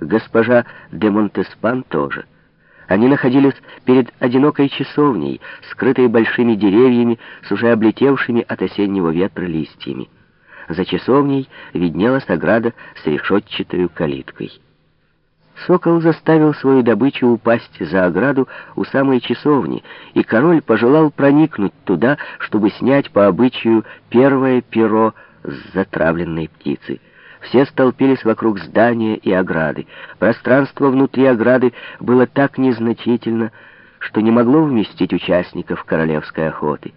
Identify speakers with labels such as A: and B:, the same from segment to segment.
A: Госпожа де Монтеспан тоже. Они находились перед одинокой часовней, скрытой большими деревьями с уже облетевшими от осеннего ветра листьями. За часовней виднелась ограда с решетчатой калиткой. Сокол заставил свою добычу упасть за ограду у самой часовни, и король пожелал проникнуть туда, чтобы снять по обычаю первое перо с затравленной птицы. Все столпились вокруг здания и ограды. Пространство внутри ограды было так незначительно, что не могло вместить участников королевской охоты.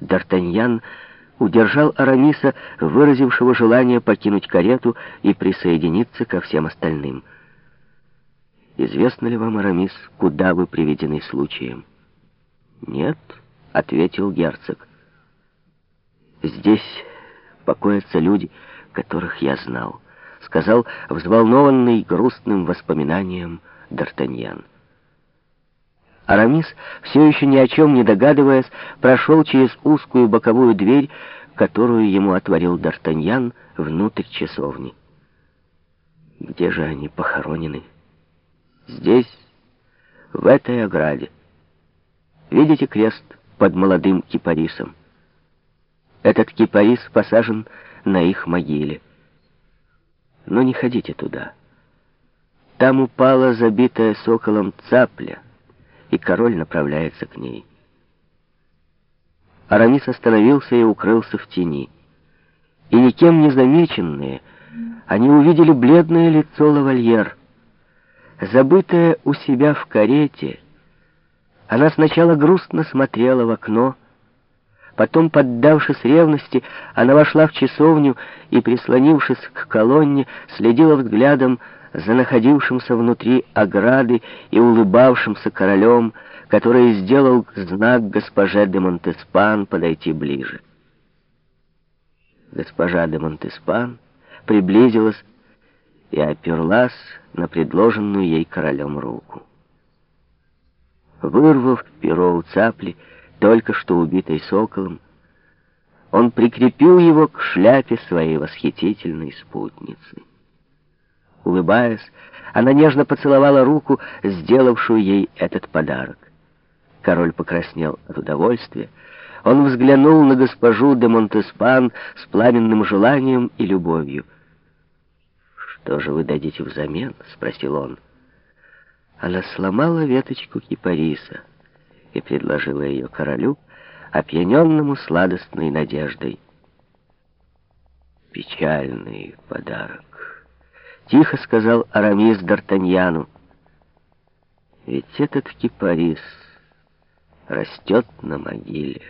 A: Д'Артаньян удержал Арамиса, выразившего желание покинуть карету и присоединиться ко всем остальным. «Известно ли вам, Арамис, куда вы приведены случаем?» «Нет», — ответил герцог. «Здесь покоятся люди, которых я знал», — сказал взволнованный грустным воспоминанием Д'Артаньян. Арамис, все еще ни о чем не догадываясь, прошел через узкую боковую дверь, которую ему отворил Д'Артаньян внутрь часовни. Где же они похоронены? Здесь, в этой ограде. Видите крест под молодым кипарисом? Этот кипарис посажен на их могиле. Но не ходите туда. Там упала забитая соколом цапля — и король направляется к ней. Арамис остановился и укрылся в тени. И никем не замеченные, они увидели бледное лицо лавальер. Забытая у себя в карете, она сначала грустно смотрела в окно, Потом, поддавшись ревности, она вошла в часовню и, прислонившись к колонне, следила взглядом за находившимся внутри ограды и улыбавшимся королем, который сделал знак госпоже де Монтеспан подойти ближе. Госпожа де Монтеспан приблизилась и оперлась на предложенную ей королем руку. Вырвав перо у цапли, только что убитой соколом, он прикрепил его к шляпе своей восхитительной спутницы. Улыбаясь, она нежно поцеловала руку, сделавшую ей этот подарок. Король покраснел от удовольствия. Он взглянул на госпожу де Монтеспан с пламенным желанием и любовью. «Что же вы дадите взамен?» — спросил он. Она сломала веточку кипариса и предложила ее королю, опьяненному сладостной надеждой. Печальный подарок. Тихо сказал Арамис Д'Артаньяну. Ведь этот кипарис растет на могиле.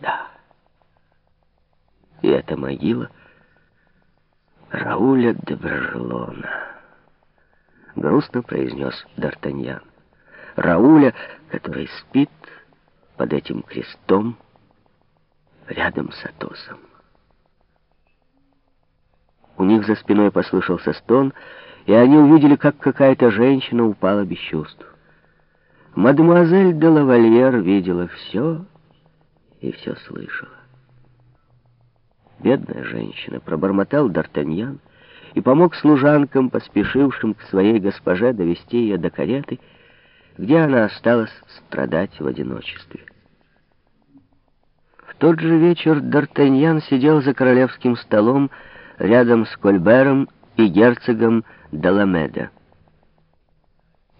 A: Да. И эта могила Рауля де Бржелона. Грустно произнес Д'Артаньян. Рауля, который спит под этим крестом рядом с Атосом. У них за спиной послышался стон, и они увидели, как какая-то женщина упала без чувств. Мадемуазель де лавальер видела все и все слышала. Бедная женщина, пробормотал Д'Артаньян и помог служанкам, поспешившим к своей госпоже, довести ее до кареты, где она осталась страдать в одиночестве. В тот же вечер Д'Артаньян сидел за королевским столом, рядом с Кольбером и герцогом Даламеда.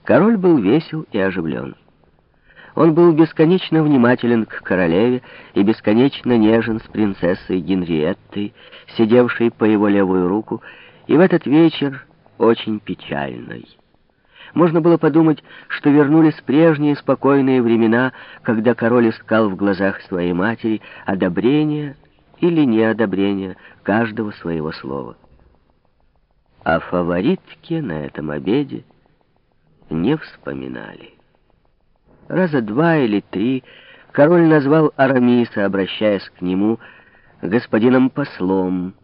A: Король был весел и оживлен. Он был бесконечно внимателен к королеве и бесконечно нежен с принцессой Генриеттой, сидевшей по его левую руку, и в этот вечер очень печальной. Можно было подумать, что вернулись прежние спокойные времена, когда король искал в глазах своей матери одобрения или неодобрение каждого своего слова. О фаворитке на этом обеде не вспоминали. Раза два или три король назвал Арамиса, обращаясь к нему господином послом,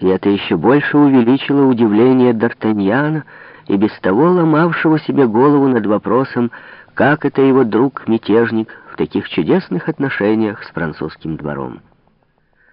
A: и это еще больше увеличило удивление Д'Артаньяна и без того ломавшего себе голову над вопросом, как это его друг-мятежник в таких чудесных отношениях с французским двором.